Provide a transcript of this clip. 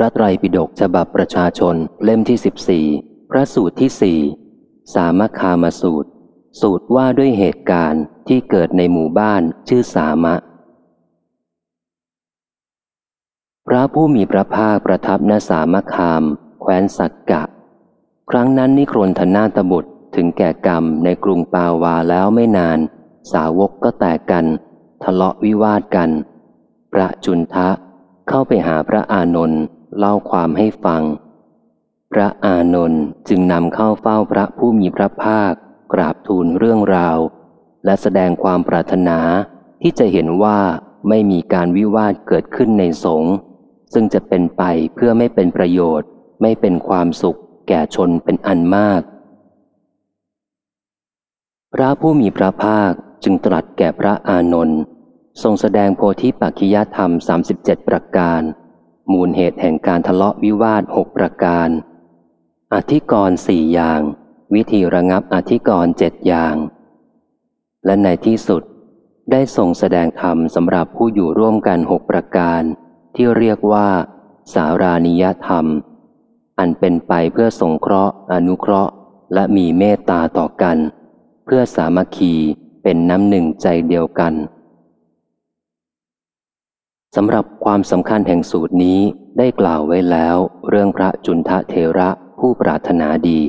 พระไตรปิฎกฉบับประชาชนเล่มที่ 14 พระสูตรที่สี่สามคามสูตร สูตรว่าด้วยเหตุการณ์ที่เกิดในหมู่บ้านชื่อสามะ พระผู้มีพระภาคประทับณสามคาม แคว้นสักกะ ครั้งนั้นนิครนธนาตบุตรถึงแก่กรรมในกรุงปาวาแล้วไม่นาน สาวกก็แตกกัน ทะเลาะวิวาทกัน พระจุนทะเข้าไปหาพระอานนท์ เล่าความให้ฟัง พระอานนท์จึงนำเข้าเฝ้าพระผู้มีพระภาค กราบทูลเรื่องราว และแสดงความปรารถนาที่จะเห็นว่าไม่มีการวิวาทเกิดขึ้นในสงฆ์ซึ่งจะเป็นไปเพื่อไม่เป็นประโยชน์ ไม่เป็นความสุข แก่ชนเป็นอันมาก พระผู้มีพระภาคจึงตรัสแก่พระอานนท์ทรงแสดงโพธิปัจขิยธรรม 37 ประการ มูลเหตุแห่งการทะเลาะวิวาทหกประการ อธิกรณ์สี่อย่าง วิธีระงับอธิกรณ์เจ็ดอย่าง และในที่สุดได้ทรงแสดงธรรมสำหรับผู้อยู่ร่วมกันหกประการ ที่เรียกว่า สารานิยธรรม อันเป็นไปเพื่อสงเคราะห์ อนุเคราะห์ และมีเมตตาต่อกัน เพื่อสามัคคีเป็นน้ำหนึ่งใจเดียวกัน สำหรับความสำคัญแห่งสูตรนี้ได้กล่าวไว้แล้ว เรื่องพระจุนทะเทระผู้ปรารถนาดี